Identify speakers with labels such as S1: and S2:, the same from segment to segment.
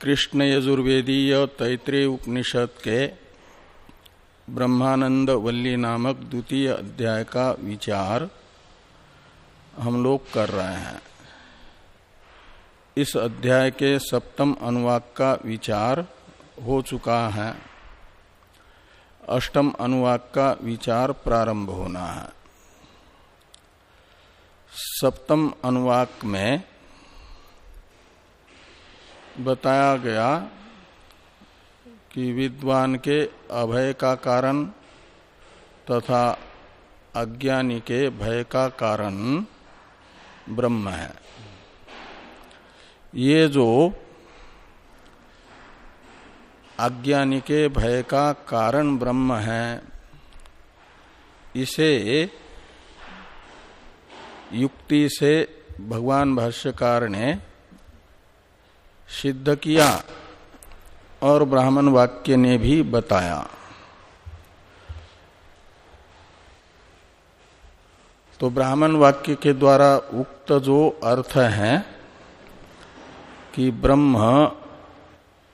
S1: कृष्ण यजुर्वेदीय तैतृय उपनिषद के ब्रह्मानंद वल्ली नामक द्वितीय अध्याय का विचार हम लोग कर रहे हैं। इस अध्याय के सप्तम अनुवाक का विचार हो चुका है। अष्टम अनुवाक का विचार प्रारंभ होना है। सप्तम अनुवाक में बताया गया कि विद्वान के अभय का कारण तथा अज्ञानी के भय का कारण ब्रह्म है। ये जो अज्ञानी के भय का कारण ब्रह्म है, इसे युक्ति से भगवान भाष्यकार ने सिद्ध किया और ब्राह्मण वाक्य ने भी बताया। तो ब्राह्मण वाक्य के द्वारा उक्त जो अर्थ है कि ब्रह्म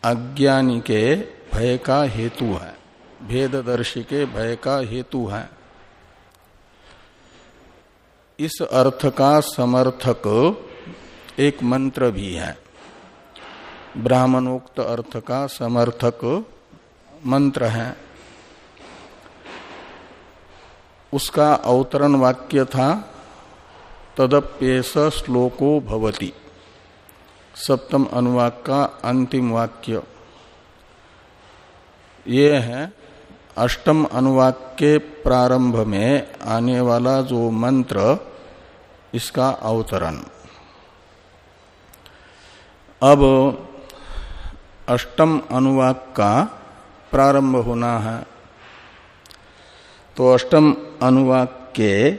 S1: अज्ञानी के भय का हेतु है, भेददर्शी के भय का हेतु है। इस अर्थ का समर्थक एक मंत्र भी है। ब्राह्मणोक्त अर्थ का समर्थक मंत्र है। उसका अवतरण वाक्य था तदप्येस श्लोको भवति। सप्तम अनुवाक का अंतिम वाक्य। ये है, अष्टम अनुवाक के प्रारंभ में आने वाला जो मंत्र, इसका अवतरण। अब अष्टम अनुवाक का प्रारंभ होना है। तो अष्टम अनुवाक के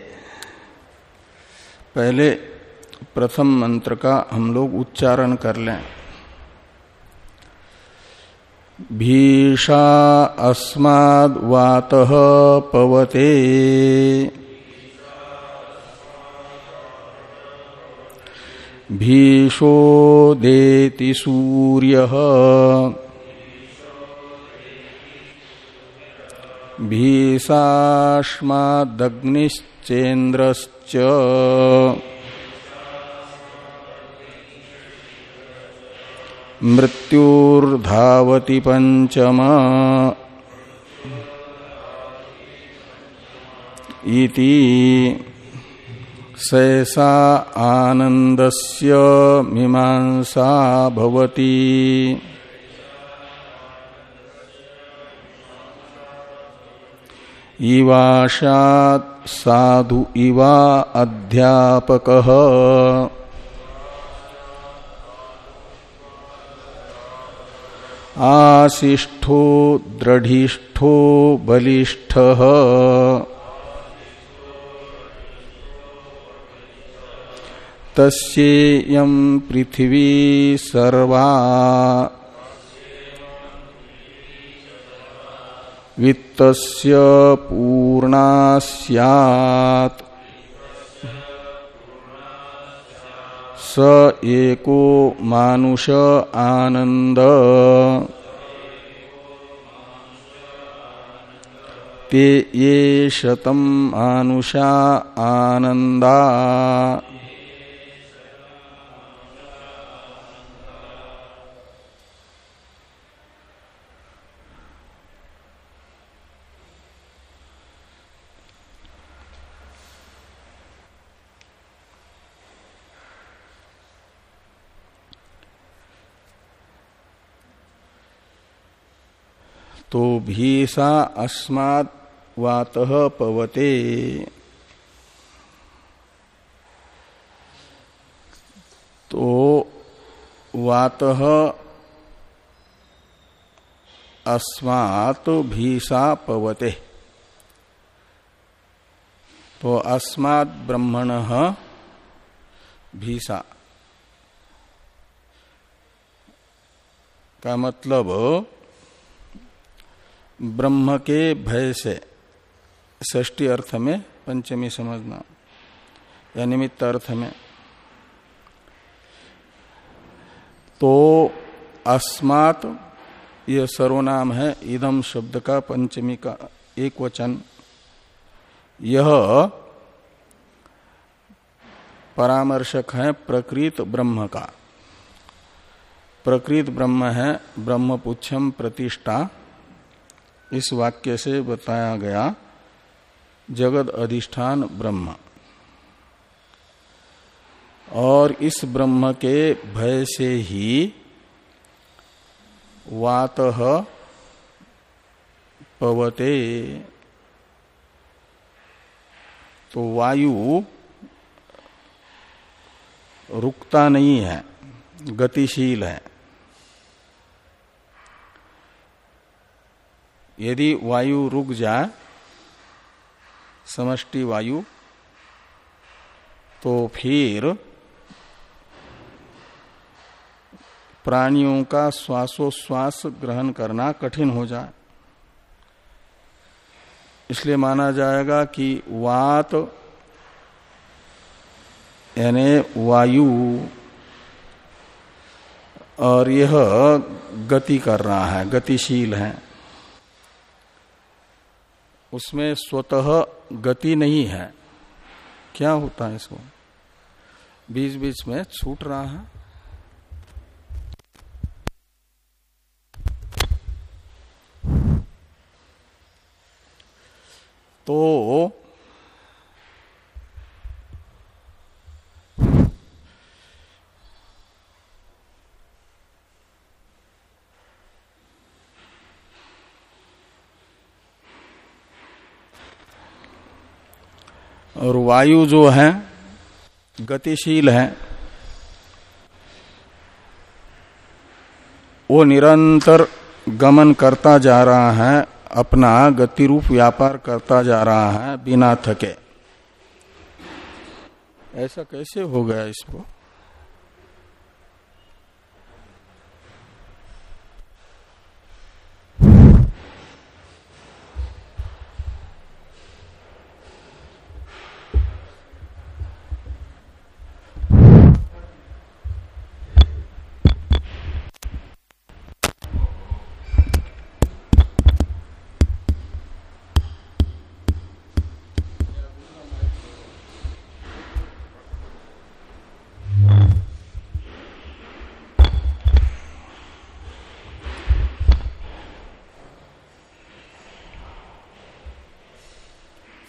S1: पहले प्रथम मंत्र का हम लोग उच्चारण कर लें। भीषा अस्माद वात पवते। भीषो देति सूर्य। भीषाश्मादग्निश्चेन्द्रश्च। मृत्युर्धावती पंचम इति सैसा आनंदस्य मीमांसा भवती। इवाशात साधु इवा अध्यापकः। आशिष्ठो दृढ़िष्ठो बलिष्ठ। तस्येयं पृथ्वी सर्वा। वित्तस्य पूर्णा स्यात्। स एको मानुष आनंद ते ये शतम मानुषा आनंदा तो भीसा अस्मात् वात पवते। तो वात अस्मात् भीसा पवते। तो अस्मात् ब्रह्मण भीसा। का मतलब ब्रह्म के भय से ष्टी अर्थ में पंचमी समझना, या निमित्त अर्थ में। तो अस्मात यह सर्वनाम है इदम शब्द का पंचमी का एक वचन। यह परामर्शक है प्रकृत ब्रह्म का। प्रकृत ब्रह्म है ब्रह्म ब्रह्मपुच्छम प्रतिष्ठा। इस वाक्य से बताया गया जगत अधिष्ठान ब्रह्म। और इस ब्रह्म के भय से ही वात पवते। तो वायु रुकता नहीं है, गतिशील है। यदि वायु रुक जाए, समष्टि वायु तो फिर प्राणियों का श्वासोश्वास ग्रहण करना कठिन हो जाए। इसलिए माना जाएगा कि वात, यानी वायु, और यह गति कर रहा है, गतिशील है। उसमें स्वतः गति नहीं है। क्या होता है इसको? बीच बीच में छूट रहा है। तो और वायु जो है, गतिशील है, वो निरंतर गमन करता जा रहा है, अपना गति रूप व्यापार करता जा रहा है बिना थके। ऐसा कैसे हो गया इसको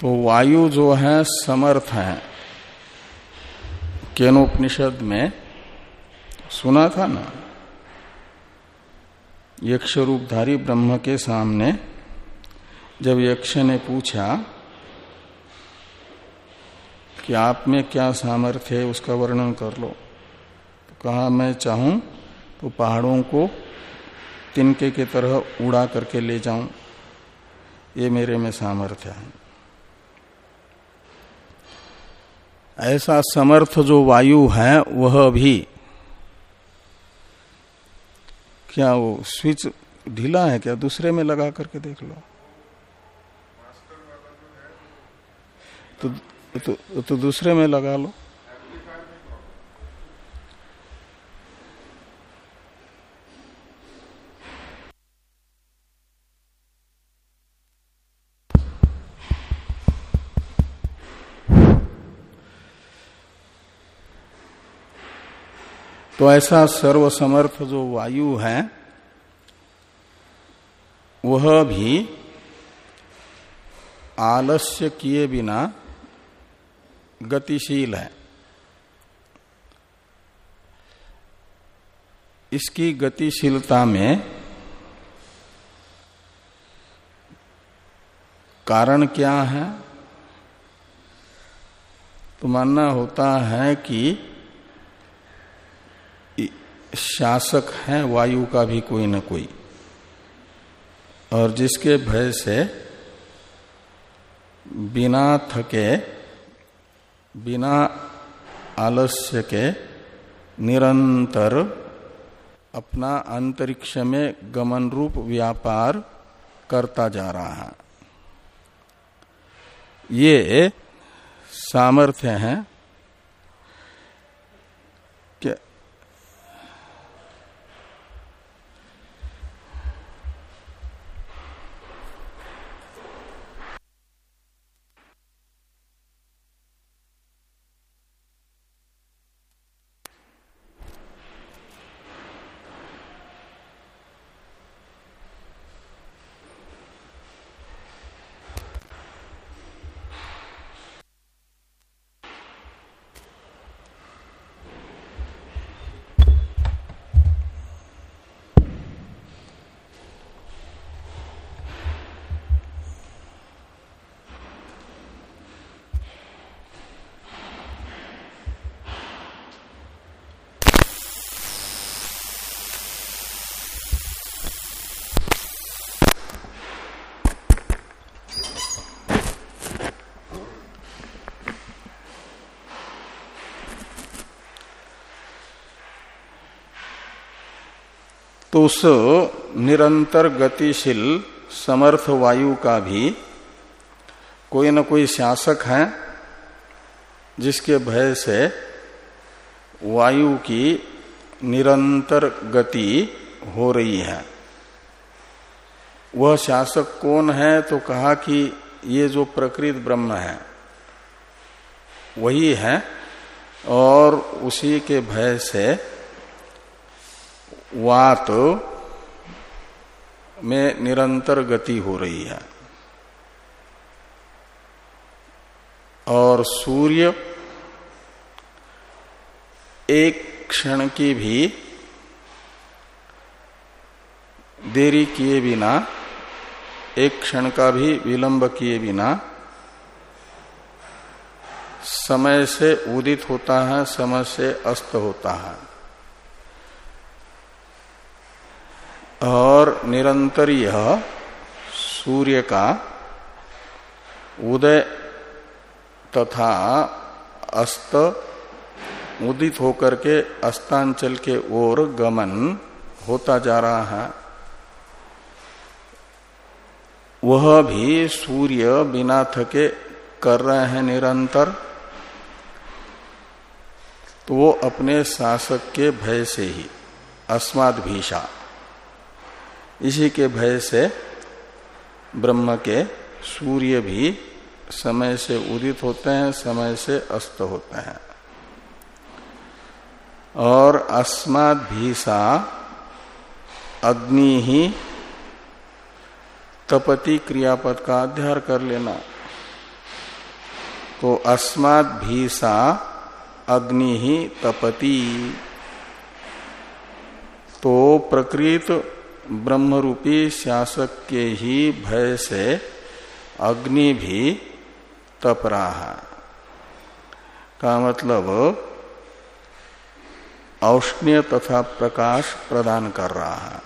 S1: तो वायु जो है, समर्थ है। केनोपनिषद में सुना था ना? यक्ष रूपधारी ब्रह्म के सामने जब यक्ष ने पूछा कि आप में क्या सामर्थ्य है, उसका वर्णन कर लो। तो कहा, मैं चाहूँ तो पहाड़ों को तिनके की तरह उड़ा करके ले जाऊँ। ये मेरे में सामर्थ्य है। ऐसा समर्थ जो वायु है वह भी क्या वो स्विच ढीला है क्या? दूसरे में लगा करके देख लो। तो तो, तो दूसरे में लगा लो। तो ऐसा सर्वसमर्थ जो वायु है, वह भी आलस्य किए बिना गतिशील है। इसकी गतिशीलता में कारण क्या है? तो मानना होता है कि शासक है, वायु का भी कोई न कोई। और जिसके भय से बिना थके, बिना आलस्य के निरंतर अपना अंतरिक्ष में गमन रूप व्यापार करता जा रहा है। ये सामर्थ्य है तो उस निरंतर गतिशील समर्थ वायु का भी कोई न कोई शासक है, जिसके भय से वायु की निरंतर गति हो रही है। वह शासक कौन है तो कहा कि ये जो प्रकृत ब्रह्म है, वही है और उसी के भय से वात में निरंतर गति हो रही है। और सूर्य एक क्षण की भी देरी किए बिना, एक क्षण का भी विलंब किए बिना समय से उदित होता है, समय से अस्त होता है। और निरंतर यह सूर्य का उदय तथा अस्त उदित होकर के अस्तांचल के ओर गमन होता जा रहा है। वह भी सूर्य बिना थके कर रहे हैं निरंतर। तो वो अपने शासक के भय से ही अस्माद भीषा इसी के भय से ब्रह्म के सूर्य भी समय से उदित होते हैं, समय से अस्त होते हैं। और अस्माद भीषा अग्नि ही तपति क्रियापद का अध्ययन कर लेना। तो अस्माद भीसा अग्नि ही तपति। तो प्रकृत ब्रह्मरूपी शासक के ही भय से अग्नि भी तप रहा का मतलब औष्ण्य तथा प्रकाश प्रदान कर रहा है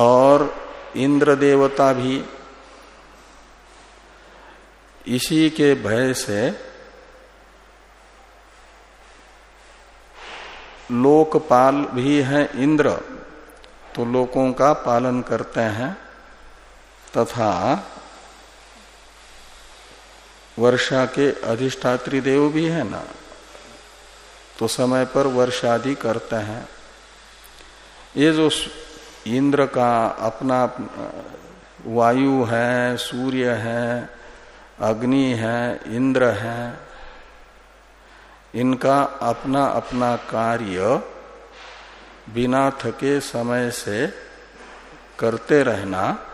S1: और इंद्र देवता भी इसी के भय से लोकपाल भी है इंद्र तो लोकों का पालन करते हैं। तथा वर्षा के अधिष्ठात्री देव भी है ना तो समय पर वर्षादि करते हैं। ये जो इंद्र का अपना, वायु है, सूर्य है, अग्नि है, इंद्र है इनका अपना अपना कार्य बिना थके समय से करते रहना,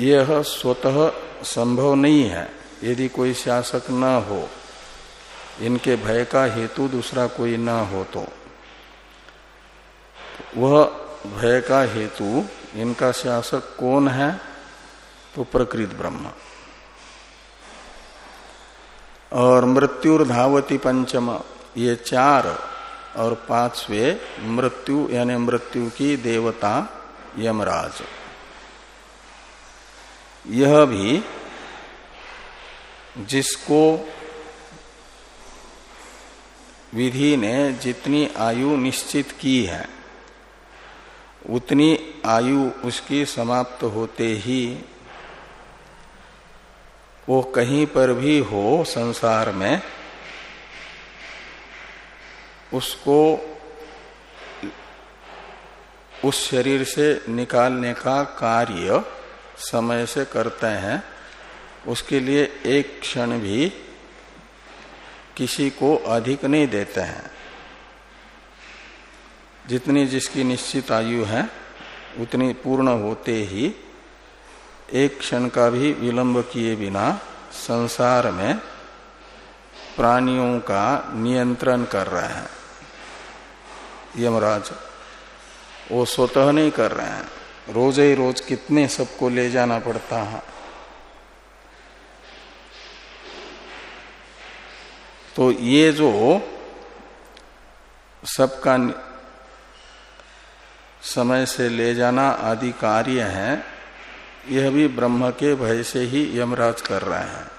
S1: यह स्वतः संभव नहीं है। यदि कोई शासक न हो, इनके भय का हेतु दूसरा कोई न हो तो। वह भय का हेतु इनका शासक कौन है? तो प्रकृत ब्रह्म। और मृत्युर धावती पंचम, ये चार और पांचवे मृत्यु, यानी मृत्यु की देवता यमराज। यह भी जिसको विधि ने जितनी आयु निश्चित की है, उतनी आयु उसकी समाप्त होते ही वो कहीं पर भी हो संसार में, उसको उस शरीर से निकालने का कार्य समय से करते हैं, उसके लिए एक क्षण भी किसी को अधिक नहीं देते हैं। जितनी जिसकी निश्चित आयु है, उतनी पूर्ण होते ही एक क्षण का भी विलंब किए बिना संसार में प्राणियों का नियंत्रण कर रहे हैं। यमराज, वो स्वतः नहीं कर रहे हैं। रोज ही रोज कितने सबको ले जाना पड़ता है। तो ये जो सबका समय से ले जाना आदि कार्य है यह भी ब्रह्म के भय से ही यमराज कर रहे हैं।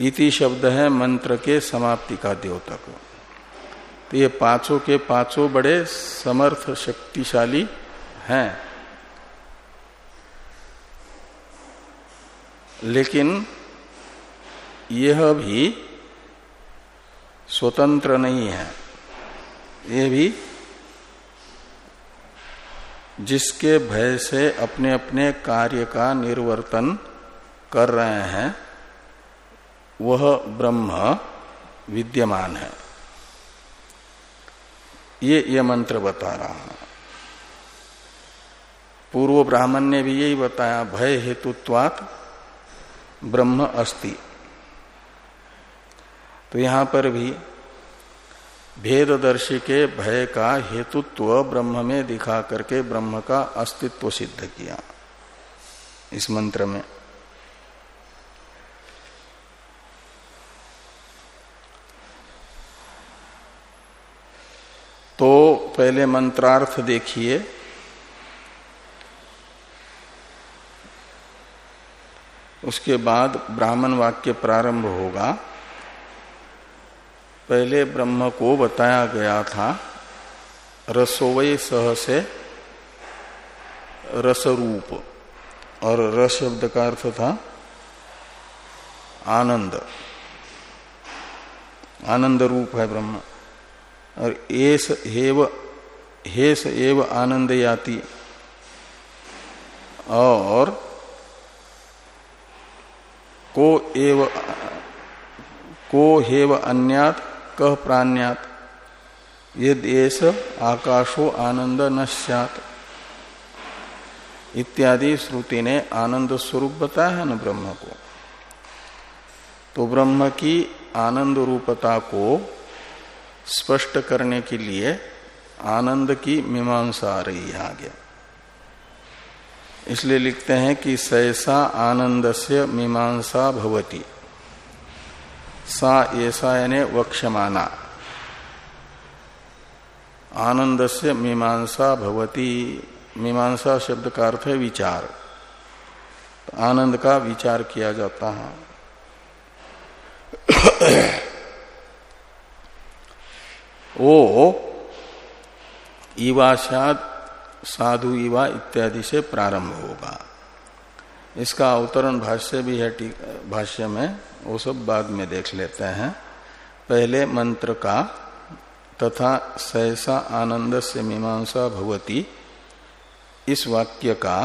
S1: इति शब्द है मंत्र के समाप्ति का द्योतक। तो ये पाँचों के पाँचों बड़े समर्थ शक्तिशाली हैं। लेकिन यह भी स्वतंत्र नहीं है। ये भी जिसके भय से अपने अपने कार्य का निर्वर्तन कर रहे हैं, वह ब्रह्म विद्यमान है। ये ये मंत्र बता रहा है। पूर्व ब्राह्मण ने भी यही बताया, भय हेतुत्वात ब्रह्म अस्ति। तो यहाँ पर भी भेददर्शी के भय का हेतुत्व ब्रह्म में दिखा करके ब्रह्म का अस्तित्व सिद्ध किया। इस मंत्र में। तो पहले मंत्रार्थ देखिए। उसके बाद ब्राह्मण वाक्य प्रारंभ होगा। पहले ब्रह्म को बताया गया था रसोवय सह से रसरूप, और रस शब्द का अर्थ था आनंद। आनंद रूप है ब्रह्म। और एस हेव, हेस एव आनंद याति। और को एव, को हेव अन्यात कह प्राण्यात। ये देश आकाशो आनंद न इत्यादि श्रुति ने आनंद स्वरूप बताया है न ब्रह्म को। तो ब्रह्म की आनंद रूपता को स्पष्ट करने के लिए आनंद की मीमांसा आ रही है आगे। इसलिए लिखते हैं कि सहसा आनंद से मीमांसा भवती। सा ऐसा यानी वक्षमाना आनंद से मीमांसा भवती। मीमांसा शब्द का अर्थ है विचार। तो आनंद का विचार किया जाता है। वो ईवाशाद साधु ईवा इत्यादि से प्रारंभ होगा। इसका अवतरण भाष्य भी है भाष्य में। वो सब बाद में देख लेते हैं। पहले मंत्र का तथा सहसा आनंद से मीमांसा भवती इस वाक्य का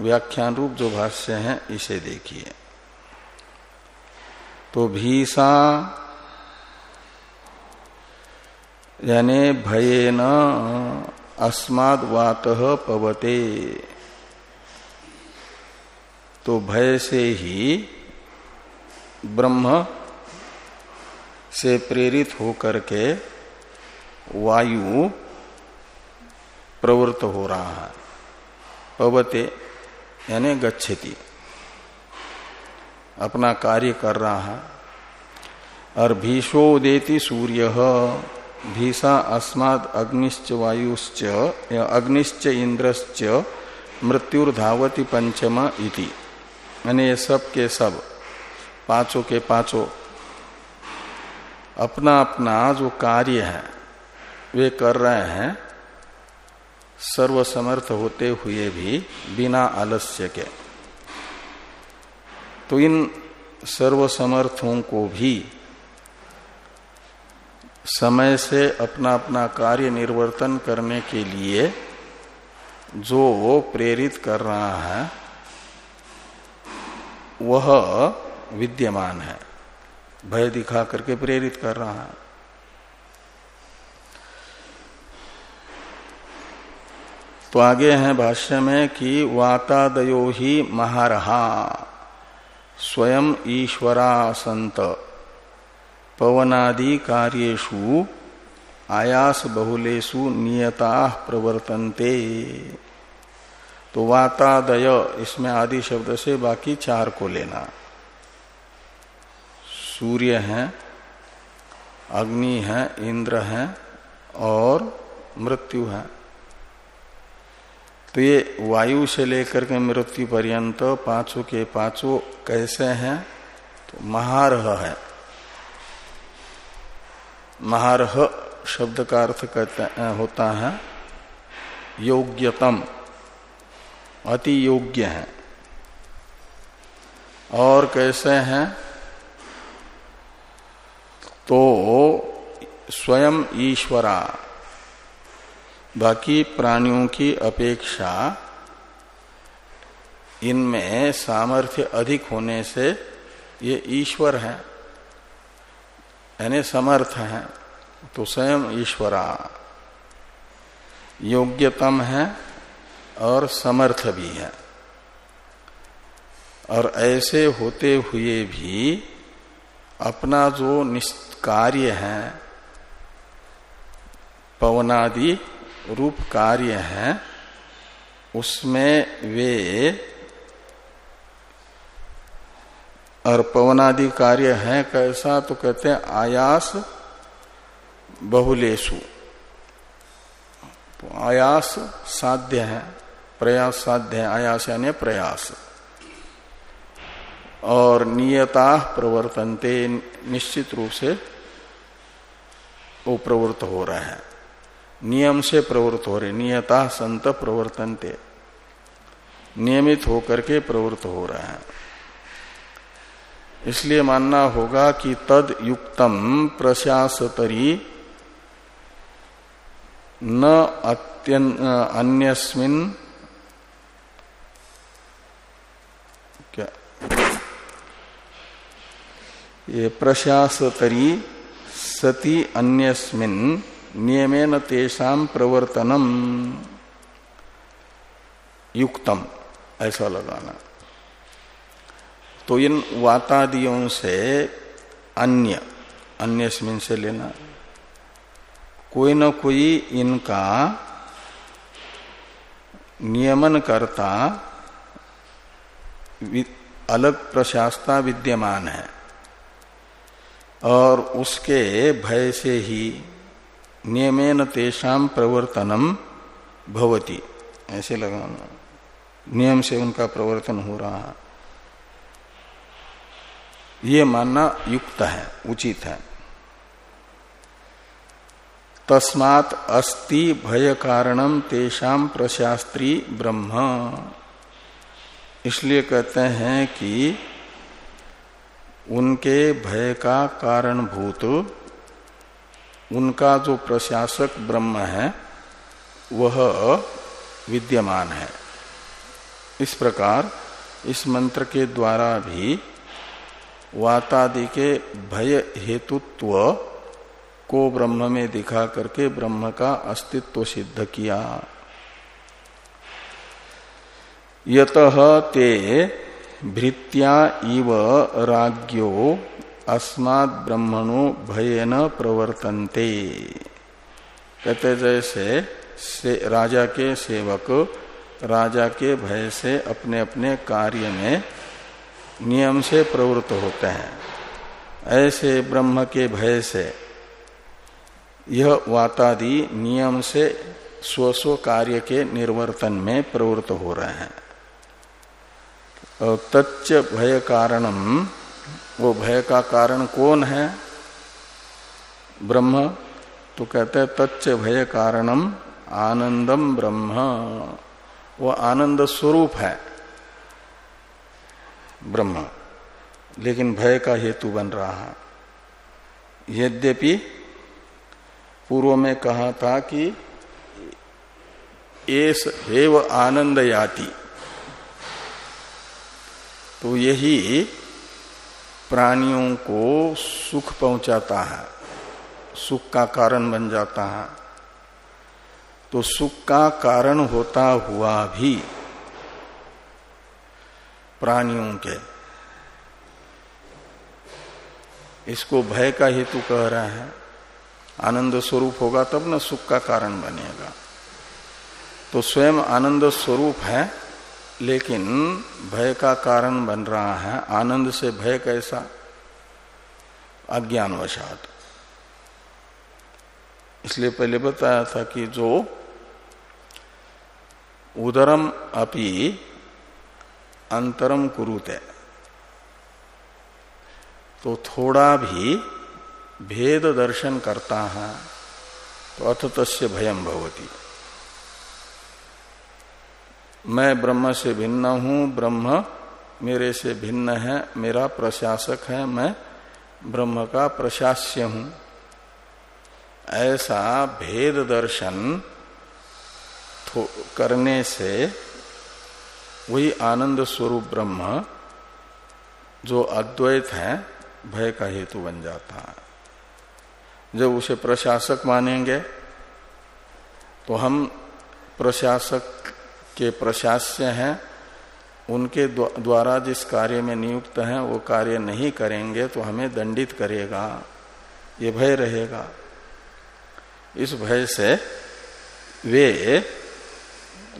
S1: व्याख्यान रूप जो भाष्य है, इसे देखिए। तो भीसा यानी भयेन अस्माद वात पवते। तो भय से ही ब्रह्म से प्रेरित होकर के वायु प्रवृत्त हो रहा है। पवते, यानी गच्छति। अपना कार्य कर रहा है। और भीषोदेति सूर्य, भीषा अस्माद अग्निश्च वायुश्च अग्निश्च इंद्रश्च, मृत्युर्धावती पंचम इति। यानी सब के सब। पाँचों के पाँचों। अपना अपना जो कार्य है, वे कर रहे हैं, सर्वसमर्थ होते हुए भी, बिना आलस्य के। तो इन सर्वसमर्थों को भी, समय से अपना अपना कार्य निर्वर्तन करने के लिए, जो वो प्रेरित कर रहा है, वह विद्यमान है। भय दिखा करके प्रेरित कर रहा है। तो आगे है भाष्य में कि वातादयो ही महारहा, स्वयं ईश्वरा संत पवनादि कार्येशु आयास बहुलेशु नियता प्रवर्तन्ते। तो वातादय, इसमें आदि शब्द से बाकी चार को लेना। सूर्य है, अग्नि है, इंद्र है और मृत्यु है। तो ये वायु से लेकर के मृत्यु पर्यंत पाँचों के पाँचों कैसे हैं तो महारह है। महारह शब्द का अर्थ कहते होता है, योग्यतम, अति योग्य है। और कैसे हैं तो स्वयं ईश्वरा। बाकी प्राणियों की अपेक्षा इनमें सामर्थ्य अधिक होने से ये ईश्वर है, यानी समर्थ है तो स्वयं ईश्वरा। योग्यतम है और समर्थ भी है। और ऐसे होते हुए भी अपना जो निष्कार्य है, पवनादि रूप कार्य है, उसमें वे और पवनादि कार्य है कैसा तो कहते हैं आयास बहुलेशु। तो आयास साध्य है, प्रयास साध्य है, आयास यानी प्रयास। और नियता प्रवर्तनते निश्चित रूप से वो प्रवृत्त हो रहा है। नियम से प्रवृत्त हो रहे नियता संत प्रवर्तनते। नियमित होकर के प्रवृत्त हो रहा है। इसलिए मानना होगा कि तद युक्तम प्रशासतरी न अन्यस्मिन ये प्रशासतरी सती अन्यस्मिन नियमेन तेषाम प्रवर्तनम युक्तम, ऐसा लगाना। तो इन वातादियों से अन्य, अन्यस्मिन से लेना। कोई न कोई इनका नियमन करता अलग प्रशास्ता विद्यमान है। और उसके भय से ही नियमेन तेषाम प्रवर्तनम भवती। ऐसे लगाना नियम से उनका प्रवर्तन हो रहा है। ये मानना युक्त है, उचित है। तस्मात अस्ति भय कारणम तेषाम प्रशास्त्री ब्रह्म। इसलिए कहते हैं कि उनके भय का कारणभूत, उनका जो प्रशासक ब्रह्म है, वह विद्यमान है। इस प्रकार इस मंत्र के द्वारा भी वातादि के भय हेतुत्व को ब्रह्म में दिखा करके ब्रह्म का अस्तित्व सिद्ध किया। यत ते भृत्या इव राज्यो अस्मात् ब्रह्मणो भयन प्रवर्तन्ते। कहते जैसे से राजा के सेवक, राजा के भय से अपने अपने कार्य में नियम से प्रवृत्त होते हैं। ऐसे ब्रह्म के भय से यह वातादि नियम से स्वस्व कार्य के निर्वर्तन में प्रवृत्त हो रहे हैं। तच्च भय कारणम वो भय का कारण कौन है? ब्रह्म। तो कहते हैं, तच्च भय कारणम आनंदम ब्रह्म। वो आनंद स्वरूप है, ब्रह्म। लेकिन भय का हेतु बन रहा है। यद्यपि पूर्व में कहा था कि एस हेव आनंद याति तो यही प्राणियों को सुख पहुंचाता है, सुख का कारण बन जाता है। तो सुख का कारण होता हुआ भी प्राणियों के, इसको भय का हेतु कह रहा है। आनंद स्वरूप होगा तब न सुख का कारण बनेगा। तो स्वयं आनंद स्वरूप है लेकिन भय का कारण बन रहा है, आनंद से भय कैसा? अज्ञानवशात। इसलिए पहले बताया था कि जो उदरम अपि अंतरम कुरुते तो थोड़ा भी भेद दर्शन करता है तो अथ तस्य भयम भवती। मैं ब्रह्म से भिन्न हूँ, ब्रह्म मेरे से भिन्न है, मेरा प्रशासक है, मैं ब्रह्म का प्रशास्य हूँ। ऐसा भेद दर्शन करने से वही आनंद स्वरूप ब्रह्म जो अद्वैत है, भय का हेतु बन जाता है। जब उसे प्रशासक मानेंगे तो हम प्रशासक के प्रशास्य हैं, उनके द्वारा जिस कार्य में नियुक्त हैं, वो कार्य नहीं करेंगे तो हमें दंडित करेगा, ये भय रहेगा। इस भय से वे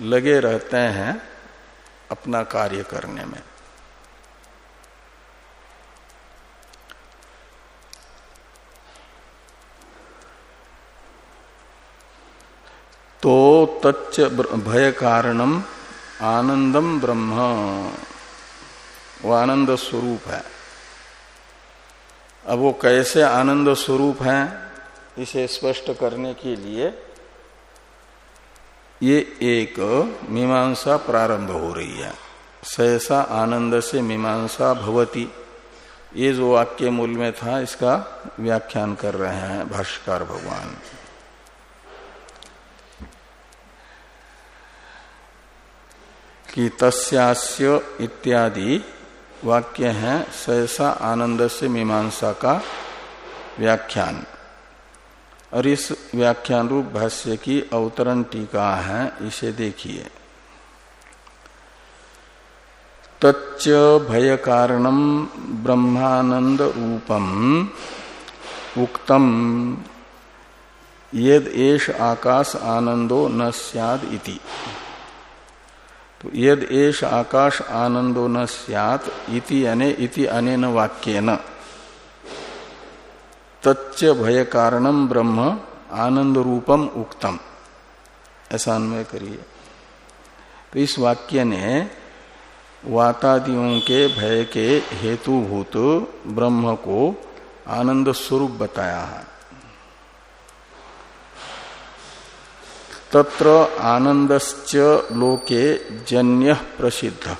S1: लगे रहते हैं अपना कार्य करने में। तो तच्च भय कारणम आनंदम ब्रह्म। वो आनंद स्वरूप है। अब वो कैसे आनंद स्वरूप है, इसे स्पष्ट करने के लिए ये एक मीमांसा प्रारंभ हो रही है। सहसा आनंद से मीमांसा भवती। ये जो वाक्य मूल में था, इसका व्याख्यान कर रहे हैं भाष्कर भगवान। कि तस्यास्य इत्यादि वाक्य है, सहसा आनंद से मीमांसा का व्याख्यान। और इस व्याख्यान रूप भाष्य की अवतरण टीका है, इसे देखिए। तच्च भय कारणम ब्रह्मानंद रूपम उक्तम यद एष आकाश आनंदो न इति। तो यद एष आकाश आनंदो न सत इति अने इति अनेन वाक्यन। तच्च भय कारणम ब्रह्म आनंद रूपम उक्तम। ऐसा अन्वय करिए। तो इस वाक्य ने वातादियों के भय के हेतुभूत ब्रह्म को आनंद स्वरूप बताया है। तत्र आनंदश्च लोके जन्य प्रसिद्ध।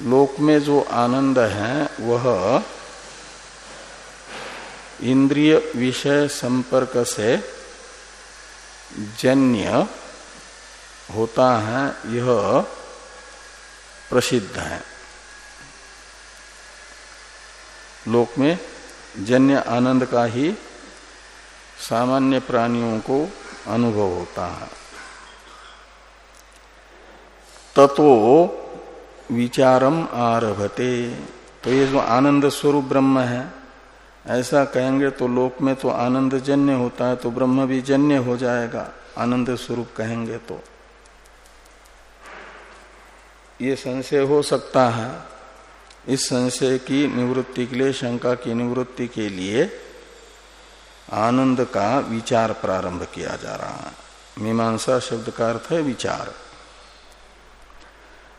S1: लोक में जो आनंद है, वह इंद्रिय विषय संपर्क से जन्य होता है, यह प्रसिद्ध है। लोक में जन्य आनंद का ही सामान्य प्राणियों को अनुभव होता है। ततो विचारम आरभते। तो ये जो आनंद स्वरूप ब्रह्म है, ऐसा कहेंगे तो लोक में तो आनंद जन्य होता है तो ब्रह्म भी जन्य हो जाएगा, आनंद स्वरूप कहेंगे तो। ये संशय हो सकता है, इस संशय की निवृत्ति के लिए, शंका की निवृत्ति के लिए आनंद का विचार प्रारंभ किया जा रहा है। मीमांसा शब्द का अर्थ है विचार।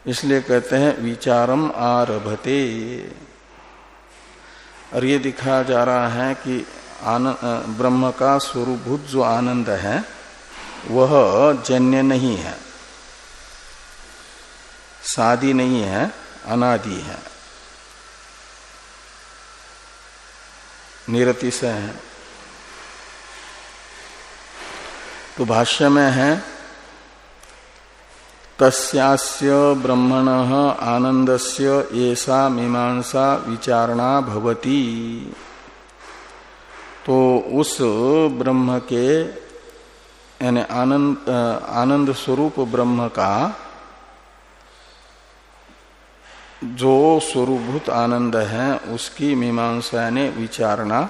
S1: इसलिए कहते हैं, विचारम आरभते। और ये दिखाया जा रहा है कि आनंद ब्रह्म का स्वरूभूत जो आनंद है, वह जन्य नहीं है। सादी नहीं है, अनादि है। निरतिश है। तो भाष्य में है। तस्यास्य ब्रह्मण आनंदस्य ऐसा मीमांसा विचारणा भवती। तो उस ब्रह्म के, यानी आनंद आनंद स्वरूप ब्रह्म का, जो स्वरूभूत आनंद है, उसकी मीमांसा यानी विचारणा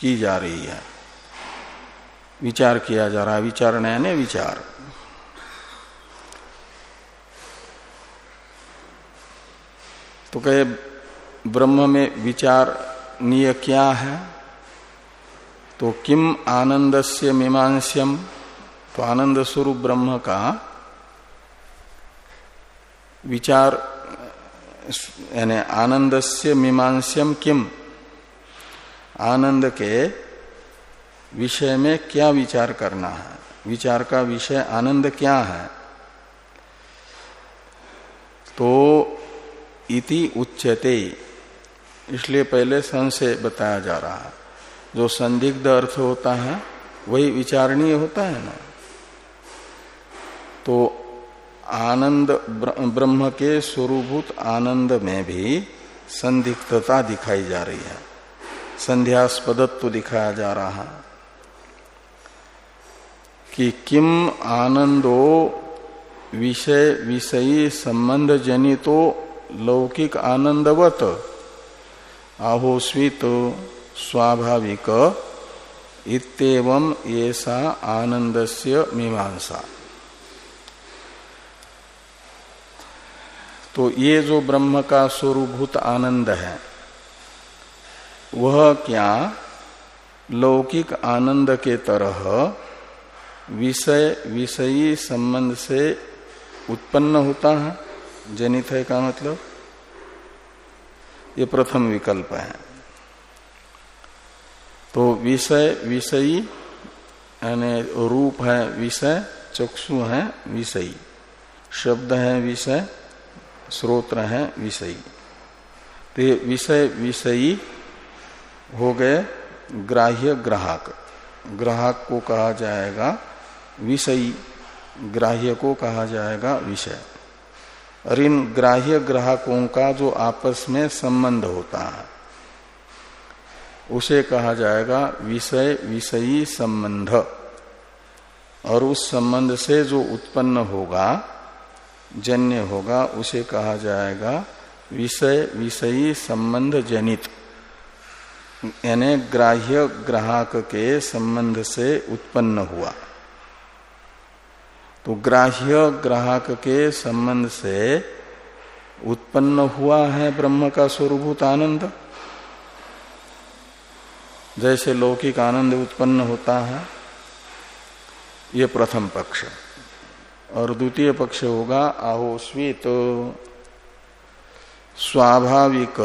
S1: की जा रही है। विचार किया जा रहा है विचारणा यानी विचार। तो कहे, ब्रह्म में विचारणीय क्या है? तो किम आनंद से मीमांस्यम? तो आनंद स्वरूप ब्रह्म का विचार, यानी आनंद से मीमांस्यम किम? आनंद के विषय में क्या विचार करना है? विचार का विषय आनंद क्या है? तो इति उच्चते इसलिए पहले संशय बताया जा रहा है। जो संदिग्ध अर्थ होता है, वही विचारणीय होता है ना? तो आनंद ब्रह्म के स्वरूभूत आनंद में भी संदिग्धता दिखाई जा रही है। संध्यास्पदत्व दिखाया जा रहा है। कि किम आनंदो विषय विषयी संबंध जनितो लौकिक आनंदवत? आहोस्वित स्वाभाविक इतम ऐसा आनंदस्य मीमांसा। तो ये जो ब्रह्म का स्वरूभूत आनंद है, वह क्या लौकिक आनंद के तरह विषय, विषयी संबंध से उत्पन्न होता है। जनित है का मतलब? ये प्रथम विकल्प है। तो विषय, विषयी, यानी रूप है विषय, चक्षु है विषयी। शब्द है विषय, स्रोत्र है विषयी। तो ये विषय, विषयी हो गए ग्राह्य ग्राहक। ग्राहक को कहा जाएगा विषयी ग्राह्य को कहा जाएगा विषय। और इन ग्राह्य ग्राहकों का जो आपस में संबंध होता है, उसे कहा जाएगा विषय विषयी संबंध। और उस संबंध से जो उत्पन्न होगा, जन्य होगा, उसे कहा जाएगा विषय विषयी संबंध जनित। यानी ग्राह्य ग्राहक के संबंध से उत्पन्न हुआ। तो ग्राह्य ग्राहक के संबंध से उत्पन्न हुआ है ब्रह्म का स्वरूभूत आनंद। जैसे लौकिक आनंद उत्पन्न होता है, ये प्रथम पक्ष। और द्वितीय पक्ष होगा आहोस्वित तो स्वाभाविक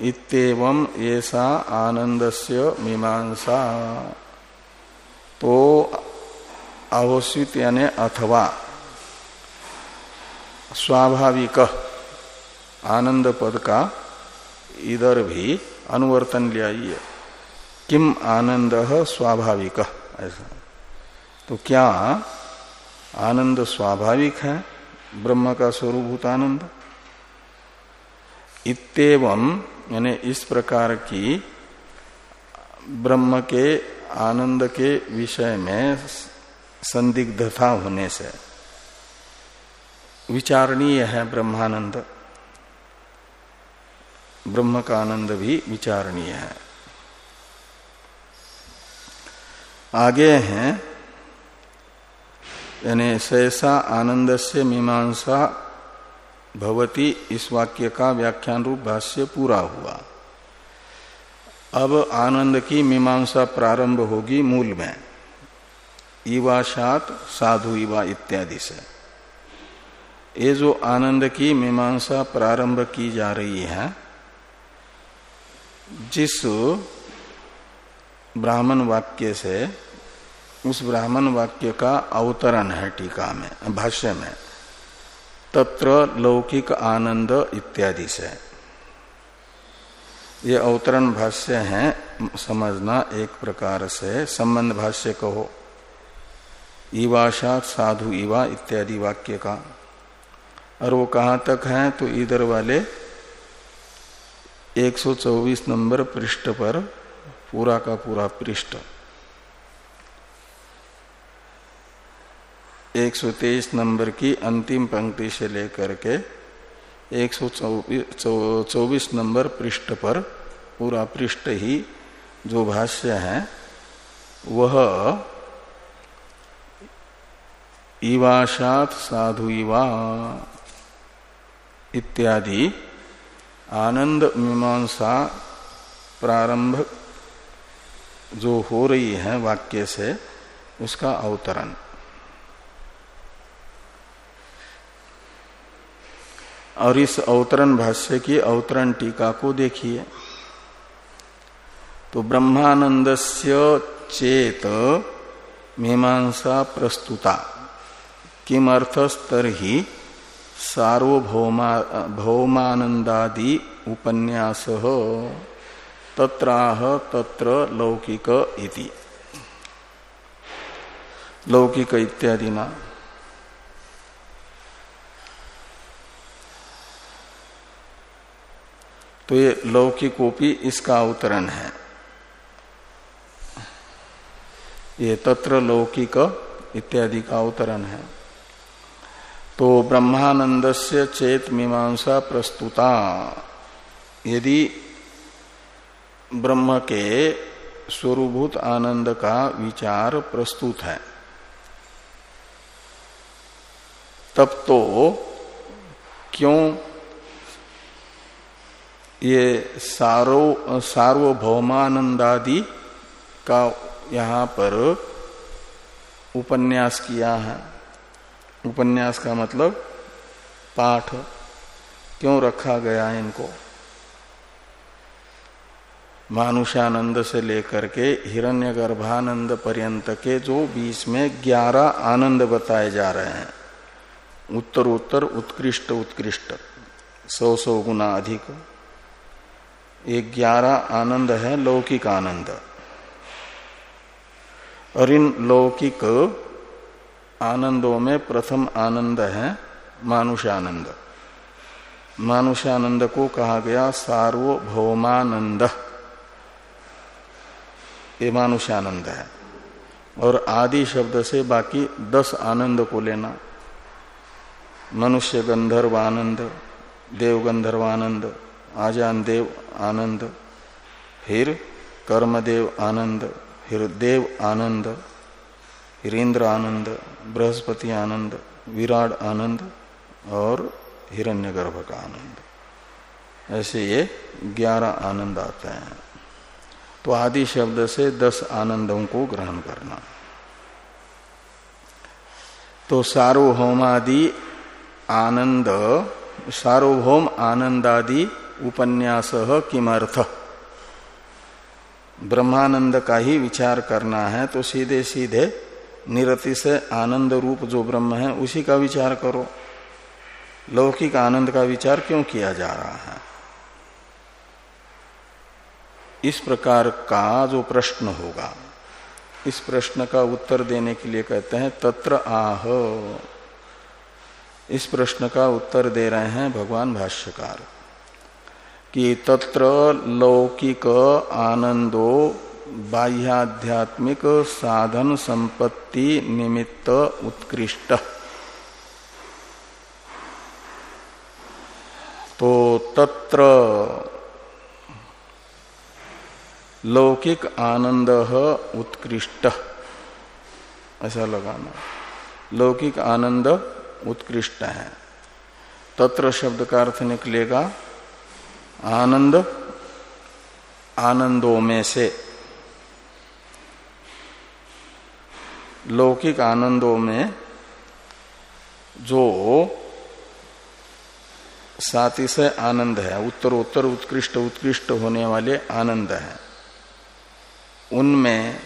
S1: इतम ऐसा आनंदस्य मीमांसा। तो अवश्यित यानी अथवा स्वाभाविक आनंद पद का इधर भी अनुवर्तन ले आइए किम आनंद स्वाभाविक? ऐसा। तो क्या आनंद स्वाभाविक है? ब्रह्म का स्वरूभूत आनंद। इतम यानी इस प्रकार की ब्रह्म के आनंद के विषय में संदिग्धता होने से। विचारणीय है ब्रह्मानंद। ब्रह्म का आनंद भी विचारणीय है। आगे हैं। यानी सहसा आनंद से मीमांसा भवती इस वाक्य का व्याख्यान रूप भाष्य पूरा हुआ। अब आनंद की मीमांसा प्रारंभ होगी मूल में। इवाशात साधु इवा इत्यादि से। ये जो आनंद की मीमांसा प्रारंभ की जा रही है, जिस ब्राह्मण वाक्य से, उस ब्राह्मण वाक्य का अवतरण है टीका में, भाष्य में, तत्र लौकिक आनंद इत्यादि से। ये अवतरण भाष्य है, समझना एक प्रकार से, संबंध भाष्य कहो। ईवाशात साधु इवा इत्यादि वाक्य का। और वो कहाँ तक है तो इधर वाले 124 नंबर पृष्ठ पर, पूरा का पूरा पृष्ठ। 123 नंबर की अंतिम पंक्ति से लेकर के 124 नंबर पृष्ठ पर पूरा पृष्ठ ही जो भाष्य है, वह इवाशात साधु इवा। इत्यादि आनंद मीमांसा प्रारंभ जो हो रही है वाक्य से, उसका अवतरण। और इस अवतरण भाष्य की अवतरण टीका को देखिए। तो ब्रह्मानंद चेत मीमांसा प्रस्तुता। किमर्थस्तर ही सार्वभौमा भौमानंदादि उपन्यास तत्राह तत्र लौकिक इति। लौकिक इत्यादि ना तो ये लौकिकोपी इसका अवतरण है। ये तत्र लौकिक इत्यादि का अवतरण है। तो ब्रह्मानंद से चेत मीमांसा प्रस्तुता। यदि ब्रह्म के स्वरूभूत आनंद का विचार प्रस्तुत है, तब तो क्यों ये सारो, सार्वभौमानंदादि का यहाँ पर उपन्यास किया है? उपन्यास का मतलब पाठ क्यों रखा गया इनको? मानुषानंद से लेकर के हिरण्यगर्भानंद पर्यंत के जो बीच में ग्यारह आनंद बताए जा रहे हैं। उत्तर उत्तर उत्कृष्ट उत्कृष्ट, सौ सौ गुना अधिक। ये ग्यारह आनंद है, लौकिक आनंद। और इन लौकिक आनंदों में प्रथम आनंद है मानुषानंद। मानुषानंद को कहा गया सार्वभौमानंद। ये मानुषानंद है। और आदि शब्द से बाकी दस आनंद को लेना। मनुष्य गंधर्व आनंद, देव गंधर्व आनंद, आजान देव आनंद, फिर कर्मदेव आनंद, फिर देव आनंद फिर इंद्र आनंद, बृहस्पति आनंद, विराट आनंद और हिरण्यगर्भ का आनंद। ऐसे ये ग्यारह आनंद आते हैं। तो आदि शब्द से दस आनंदों को ग्रहण करना। तो सार्वभौमादि आनंद, सार्वभौम आनंदादि उपन्यास किमर्थ? ब्रह्मानंद का ही विचार करना है तो सीधे सीधे निरति से आनंद रूप जो ब्रह्म है, उसी का विचार करो। लौकिक आनंद का विचार क्यों किया जा रहा है? इस प्रकार का जो प्रश्न होगा, इस प्रश्न का उत्तर देने के लिए कहते हैं, तत्र आह। इस प्रश्न का उत्तर दे रहे हैं भगवान भाष्यकार, कि तत्र लौकिक आनंदो बाह्याध्यात्मिक साधन संपत्ति निमित्त उत्कृष्ट। तो तत्र लौकिक आनंद उत्कृष्ट। ऐसा लगाना। लौकिक आनंद उत्कृष्ट है। तत्र शब्द का अर्थ निकलेगा आनंद, आनंदों में से। लौकिक आनंदों में जो साथी से आनंद है उत्तर उत्तर उत्कृष्ट उत्कृष्ट होने वाले आनंद है। उनमें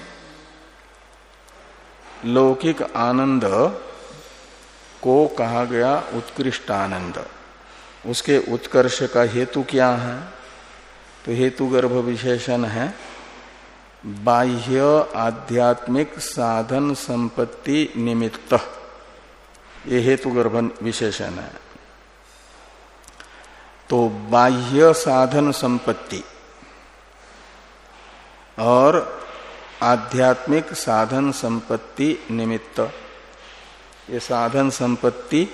S1: लौकिक आनंद को कहा गया उत्कृष्ट आनंद। उसके उत्कर्ष का हेतु क्या है? तो हेतु गर्भ विशेषण है। बाह्य आध्यात्मिक साधन संपत्ति निमित्त। ये हेतु गर्भ विशेषण है। तो बाह्य साधन संपत्ति और आध्यात्मिक साधन संपत्ति निमित्त। ये साधन संपत्ति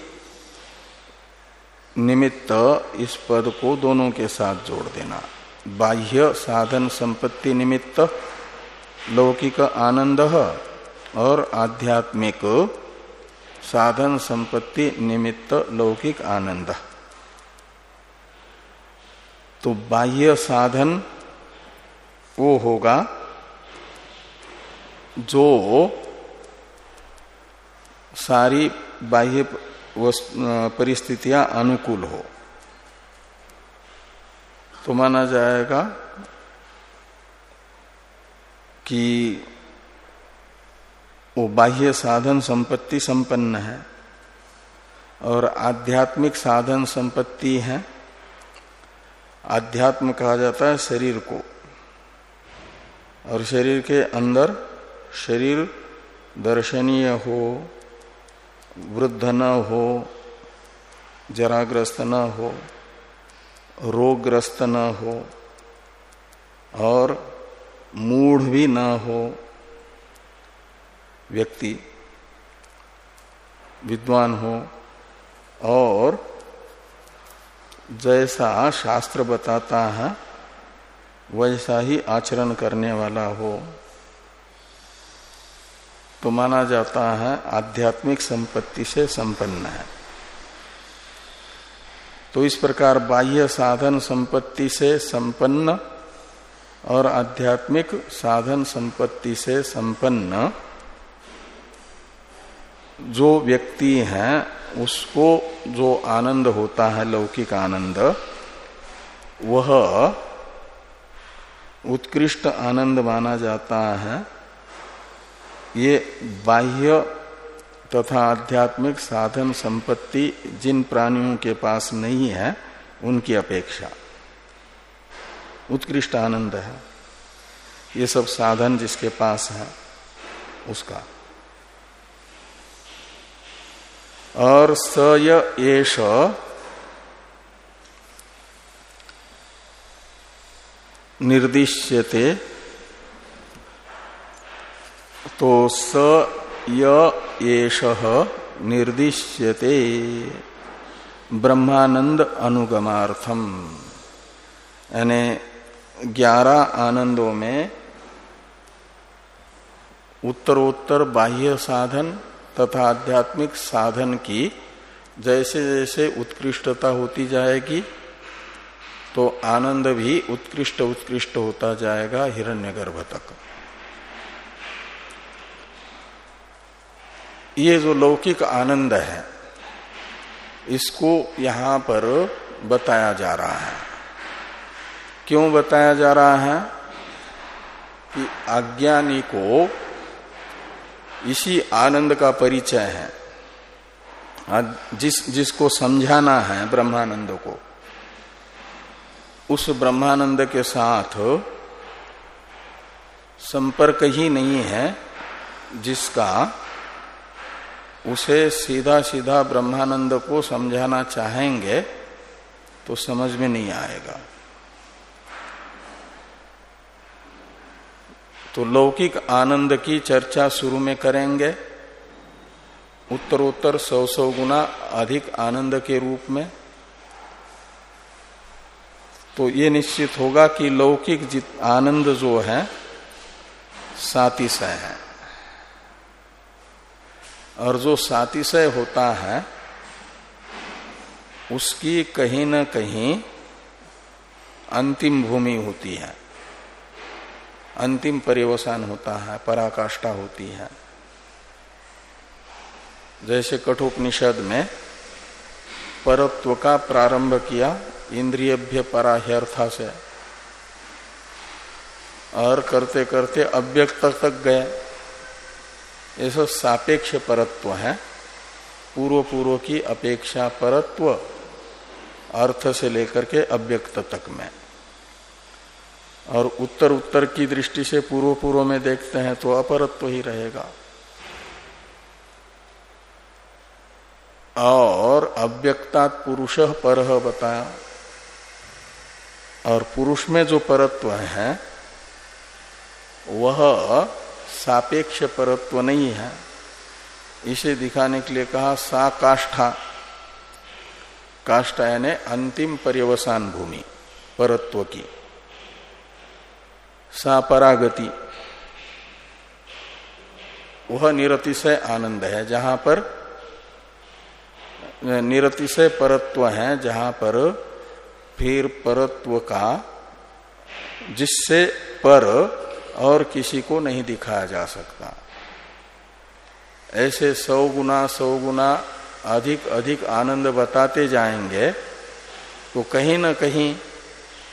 S1: निमित्त इस पद को दोनों के साथ जोड़ देना। बाह्य साधन संपत्ति निमित्त लौकिक आनंद और आध्यात्मिक साधन संपत्ति निमित्त लौकिक आनंद। तो बाह्य साधन वो होगा जो सारी बाह्य परिस्थितियाँ अनुकूल हो। तो माना जाएगा कि वो बाह्य साधन संपत्ति संपन्न है और आध्यात्मिक साधन संपत्ति है, आध्यात्म कहा जाता है शरीर को। और शरीर के अंदर शरीर दर्शनीय हो, वृद्ध न हो, जराग्रस्त न हो, रोगग्रस्त न हो, और मूढ़ भी न हो व्यक्ति विद्वान हो और जैसा शास्त्र बताता है, वैसा ही आचरण करने वाला हो। तो माना जाता है, आध्यात्मिक संपत्ति से संपन्न है। तो इस प्रकार बाह्य साधन संपत्ति से संपन्न और आध्यात्मिक साधन संपत्ति से संपन्न जो व्यक्ति है, उसको जो आनंद होता है, लौकिक आनंद, वह उत्कृष्ट आनंद माना जाता है। ये बाह्य तथा आध्यात्मिक साधन संपत्ति जिन प्राणियों के पास नहीं है, उनकी अपेक्षा। उत्कृष्ट आनंद है। ये सब साधन जिसके पास है, उसका। और स येष निर्दिश्यते। तो स येष निर्दिश्यते। ब्रह्मानंद अनुगमार्थम। यानी ग्यारह आनंदों में उत्तरोत्तर बाह्य साधन तथा आध्यात्मिक साधन की जैसे जैसे उत्कृष्टता होती जाएगी तो आनंद भी उत्कृष्ट उत्कृष्ट होता जाएगा हिरण्यगर्भ तक। ये जो लौकिक आनंद है, इसको यहाँ पर बताया जा रहा है। क्यों बताया जा रहा है कि अज्ञानी को इसी आनंद का परिचय है। जिस, जिसको समझाना है ब्रह्मानंद को, उस ब्रह्मानंद के साथ संपर्क ही नहीं है जिसका उसे सीधा सीधा ब्रह्मानंद को समझाना चाहेंगे तो समझ में नहीं आएगा। तो लौकिक आनंद की चर्चा शुरू में करेंगे। उत्तरोत्तर सौ सौ गुना अधिक आनंद के रूप में। तो ये निश्चित होगा कि लौकिक जित आनंद जो है सातिशय है। और जो सातिशय होता है, उसकी कहीं न कहीं अंतिम भूमि होती है। अंतिम पर्यवसान होता है, पराकाष्ठा होती है। जैसे कठोपनिषद में परत्व का प्रारंभ किया, इंद्रियभ्य पराह्यर्था से, और करते करते अव्यक्त तक गए। ये सब सापेक्ष परत्व है। पूर्व पूर्व की अपेक्षा परत्व अर्थ से लेकर के अव्यक्त तक में। और उत्तर उत्तर की दृष्टि से पूर्व पूर्व में देखते हैं तो अपरत्व ही रहेगा। और अव्यक्ता पुरुष पर बताया। और पुरुष में जो परत्व है, वह सापेक्ष परत्व नहीं है। इसे दिखाने के लिए कहा सा काष्ठा काष्ठा यानी अंतिम पर्यवसान भूमि, परत्व की। सापरागति वह निरतिशय आनंद है, जहाँ पर निरतिशय परत्व है, जहाँ पर फिर परत्व का जिससे पर और किसी को नहीं दिखाया जा सकता। ऐसे सौ गुना सौ गुना अधिक अधिक आनंद बताते जाएँगे तो कहीं ना कहीं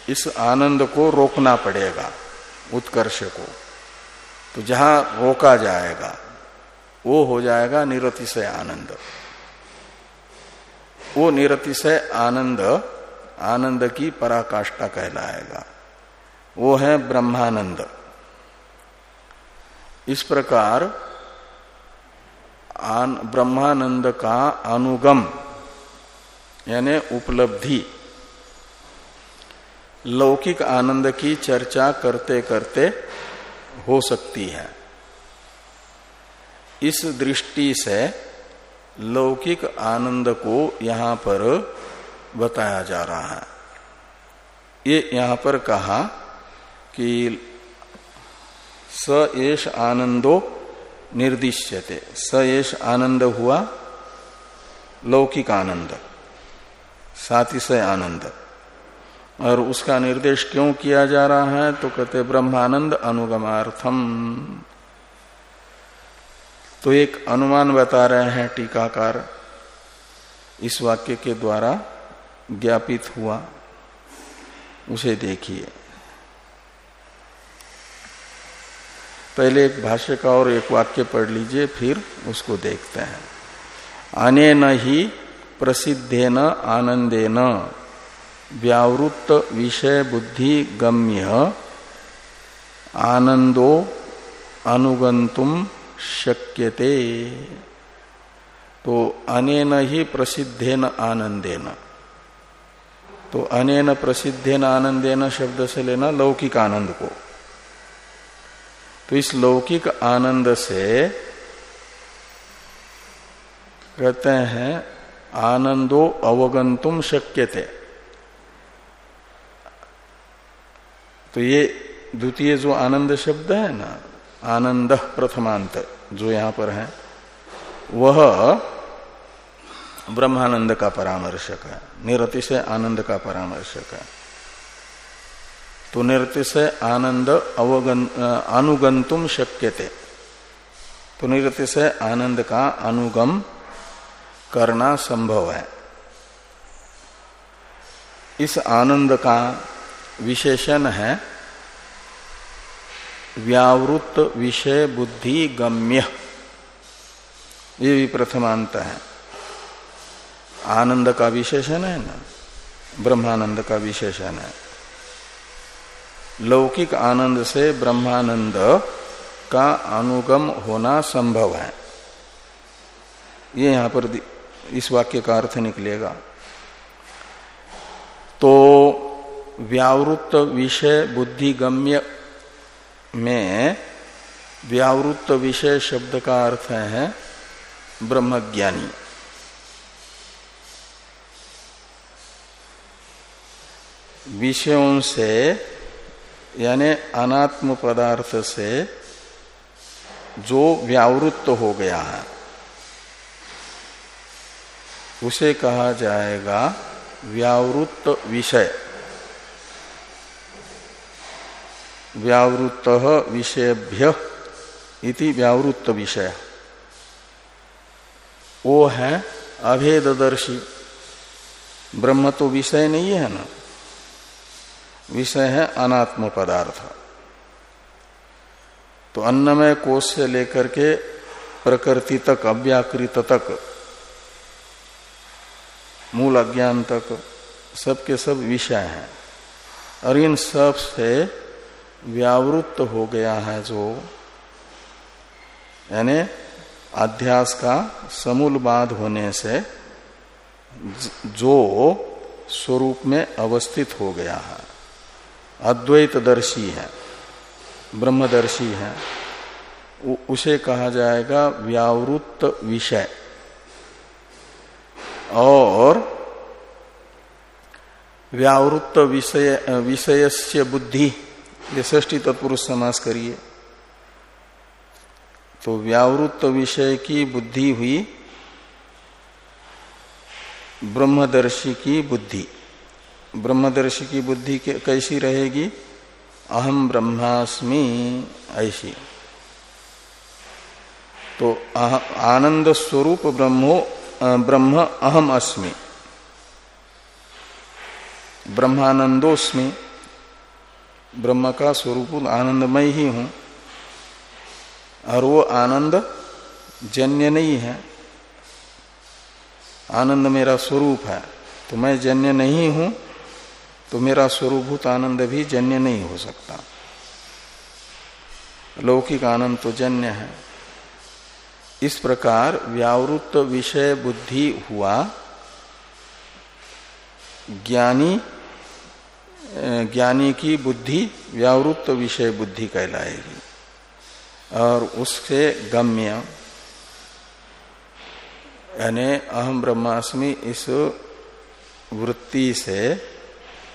S1: इस आनंद को रोकना पड़ेगा। उत्कर्ष को तो जहाँ रोका जाएगा, वो हो जाएगा निरतिशय आनंद। वो निरतिशय आनंद आनंद की पराकाष्ठा कहलाएगा। वो है ब्रह्मानंद। इस प्रकार ब्रह्मानंद का अनुगम, यानी उपलब्धि लौकिक आनंद की चर्चा करते करते हो सकती है। इस दृष्टि से लौकिक आनंद को यहाँ पर बताया जा रहा है। ये यहाँ पर कहा कि स एष आनंदो निर्दिश्यते। स एष आनंद हुआ लौकिक आनंद, सातिशय आनंद। और उसका निर्देश क्यों किया जा रहा है? तो कहते, ब्रह्मानंद अनुगमार्थम। तो एक अनुमान बता रहे हैं टीकाकार, इस वाक्य के द्वारा ज्ञापित हुआ। उसे देखिए। पहले एक भाष्य का और एक वाक्य पढ़ लीजिए, फिर उसको देखते हैं। अने न ही प्रसिद्धेन आनंदेन। व्यावृत्त विषय बुद्धि गम्य, आनंदो अनुगंतुम शक्यते। तो अनेन ही प्रसिद्धेन आनंदेन। तो अनेन प्रसिद्धेन आनंदेन शब्द से लेना लौकिक आनंद को। तो इस लौकिक आनंद से कहते हैं, आनंदो अवगंतुम शक्य तो ये द्वितीय जो आनंद शब्द है ना, आनंद प्रथमांत, जो यहाँ पर है, वह ब्रह्मानंद का परामर्शक है, निरति से आनंद का परामर्शक है। तो निरति से आनंद अवगन अनुगंतुम शक्यते। तो निरति से आनंद का अनुगम करना संभव है। इस आनंद का विशेषण है। व्यावृत विषय बुद्धि गम्य। ये भी प्रथमांत है। आनंद का विशेषण है ना? ब्रह्मानंद का विशेषण है। लौकिक आनंद से ब्रह्मानंद का अनुगम होना संभव है। ये यहाँ पर इस वाक्य का अर्थ निकलेगा। तो व्यावृत्त विषय बुद्धिगम्य में व्यावृत्त विषय शब्द का अर्थ है ब्रह्मज्ञानी। विषयों से, यानी अनात्म पदार्थ से जो व्यावृत्त हो गया है, उसे कहा जाएगा व्यावृत्त विषय। व्यावृत्त विषयभ्य इति व्यावृत्त विषय वो है, अभेददर्शी। ब्रह्म तो विषय नहीं है ना? विषय है अनात्म पदार्थ तो अन्नमय कोष से लेकर के प्रकृति तक, अव्याकृत तक, मूल अज्ञान तक, सबके सब विषय हैं। और इन सबसे व्यावृत्त हो गया है जो, यानी अध्यास का समूल बाध होने से जो स्वरूप में अवस्थित हो गया है। अद्वैतदर्शी है, ब्रह्मदर्शी है। उसे कहा जाएगा व्यावृत्त विषय। और व्यावृत्त विषय, विषयस्य बुद्धि ये ष्टी तत्पुरुष समास करिए। तो व्यावृत्त विषय की बुद्धि हुई, ब्रह्मदर्शी की बुद्धि। ब्रह्मदर्शी की बुद्धि कैसी रहेगी? अहम ब्रह्मास्मि, ऐसी। तो आनंद स्वरूप ब्रह्मो ब्रह्म अहम अस्मि। ब्रह्मानंदोस्मि। ब्रह्म का स्वरूप आनंदमय ही हूँ, और वो आनंद जन्य नहीं है। आनंद मेरा स्वरूप है तो मैं जन्य नहीं हूँ तो मेरा स्वरूभूत आनंद भी जन्य नहीं हो सकता। लौकिक आनंद तो जन्य है। इस प्रकार व्यावृत्त विषय बुद्धि हुआ, ज्ञानी ज्ञानी की बुद्धि व्यावृत्त विषय बुद्धि कहलाएगी। और उससे गम्य, यानी अहम ब्रह्मास्मि इस वृत्ति से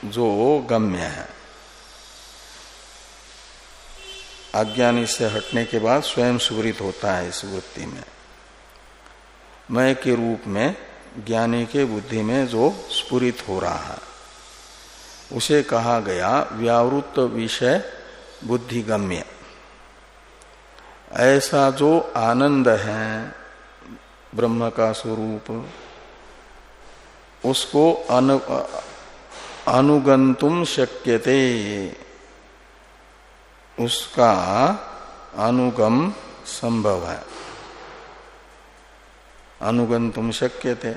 S1: जो गम्य है। अज्ञानी से हटने के बाद स्वयं सुवृत होता है इस वृत्ति में। मय के रूप में, ज्ञानी के बुद्धि में जो स्फुरित हो रहा है। उसे कहा गया व्यावृत्त विषय बुद्धिगम्य। ऐसा जो आनंद है ब्रह्म का स्वरूप उसको अनु, अनुगंतुम शक्यते। उसका अनुगम संभव है। अनुगंतुम शक्यते।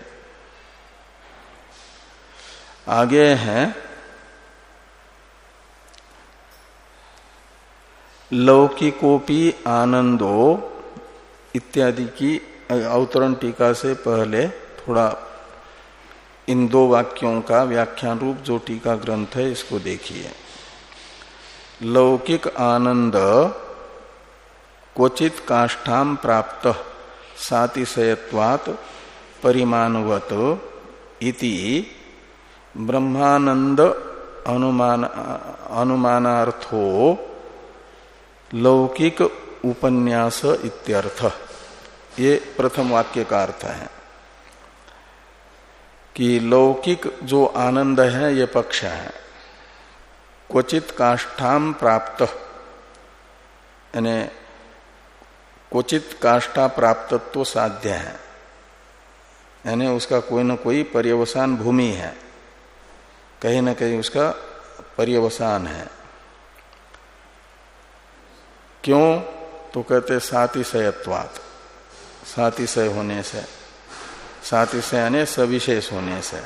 S1: आगे है लौकिकोपी आनंदो इत्यादि की अवतरण टीका से पहले थोड़ा इन दो वाक्यों का व्याख्यान रूप, जो टीका ग्रंथ है, इसको देखिए। लौकिक आनंद क्वचित काष्ठाम प्राप्त सातिशयत्वात परिमाणवत इति ब्रह्मानंद अनुमान अनुमानार्थो लौकिक उपन्यास इत्यर्थ। ये प्रथम वाक्य का अर्थ है कि लौकिक जो आनंद है, ये पक्ष है। क्वचित काष्ठाम प्राप्त। यानी क्वचित काष्ठा प्राप्तत्व साध्य है। यानी उसका कोई ना कोई पर्यवसान भूमि है। कहीं ना कहीं उसका पर्यवसान है। क्यों? तो कहते, सातिशयत्वात। सातिशय होने से। सातिशय यानी सविशेष होने से।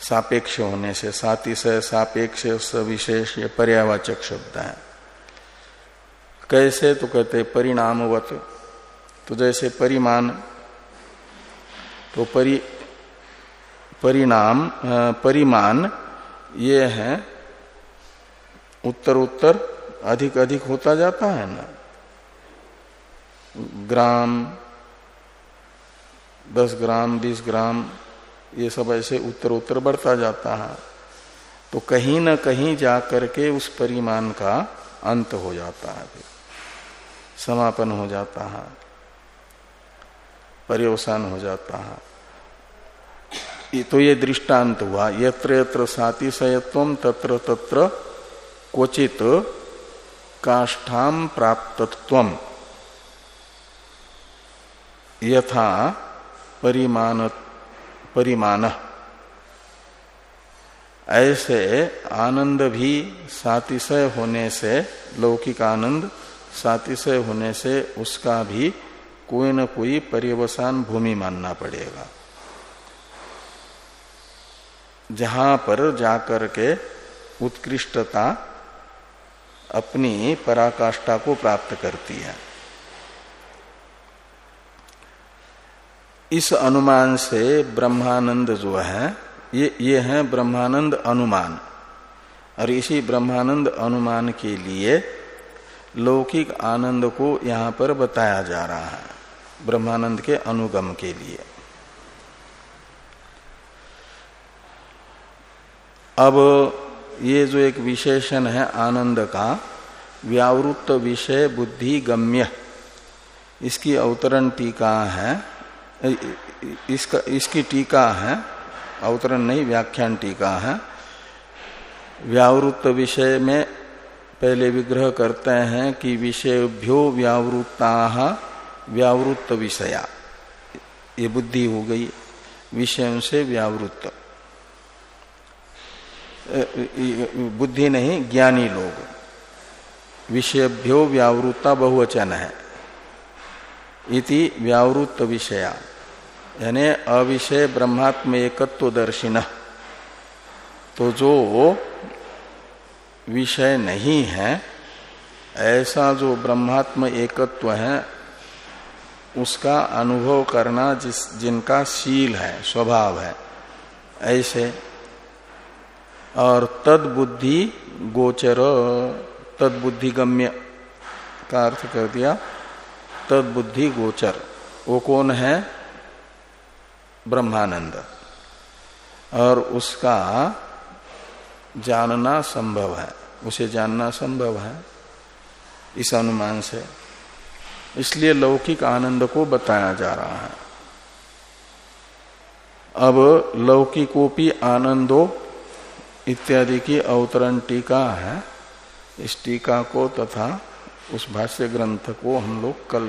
S1: सापेक्ष होने से। सातिशय, सापेक्ष, सविशेष, ये पर्यावाचक शब्द है। कैसे? तो कहते, परिणामवत। तो जैसे परिमान तो परि, परिणाम परिमान ये है, उत्तर उत्तर अधिक अधिक होता जाता है ना। ग्राम, दस ग्राम, बीस ग्राम, ये सब ऐसे उत्तर उत्तर बढ़ता जाता है। तो कहीं ना कहीं जाकर के उस परिमाण का अंत हो जाता है फिर। समापन हो जाता है। पर्यवसान हो जाता है। तो ये दृष्टांत हुआ। यत्र यत्र सातिशयत्व तत्र तत्र क्वचित काष्ठाम प्राप्तत्व यथा परिमाण परिमाण। ऐसे आनंद भी सातिशय होने से लौकिक आनंद सातिशय होने से उसका भी कोई न कोई पर्यवसान भूमि मानना पड़ेगा। जहाँ पर जाकर के उत्कृष्टता अपनी पराकाष्ठा को प्राप्त करती है। इस अनुमान से ब्रह्मानंद जो है, ये ये है ब्रह्मानंद अनुमान। और इसी ब्रह्मानंद अनुमान के लिए लौकिक आनंद को यहाँ पर बताया जा रहा है, ब्रह्मानंद के अनुगम के लिए। अब ये जो एक विशेषण है आनंद का, व्यावृत्त विषय बुद्धि गम्य। इसकी अवतरण टीका है इसका, इसकी टीका है, अवतरण नहीं, व्याख्यान टीका है। व्यावृत्त विषय में पहले विग्रह करते हैं कि विषयभ्यो व्यावृत्ता व्यावृत्त विषया। ये बुद्धि हो गई, विषयों से व्यावृत्त। बुद्धि नहीं, ज्ञानी लोग। विषयभ्यो व्यावृत्ता बहुवचन है। इति व्यावृत्त विषया। यानी अविषय ब्रह्मात्म एकत्व दर्शिन। तो जो विषय नहीं है, ऐसा जो ब्रह्मात्म एकत्व है, उसका अनुभव करना जिस, जिनका शील है, स्वभाव है, ऐसे और तद बुद्धि गोचर तद बुद्धि गम्य का अर्थ कर दिया। तद बुद्धि गोचर। वो कौन है? ब्रह्मानंद। और उसका जानना संभव है। उसे जानना संभव है। इस अनुमान से। इसलिए लौकिक आनंद को बताया जा रहा है। अब लौकिकोपी आनंदो इत्यादि की अवतरण टीका है। इस टीका को तथा उस भाष्य ग्रंथ को हम लोग कल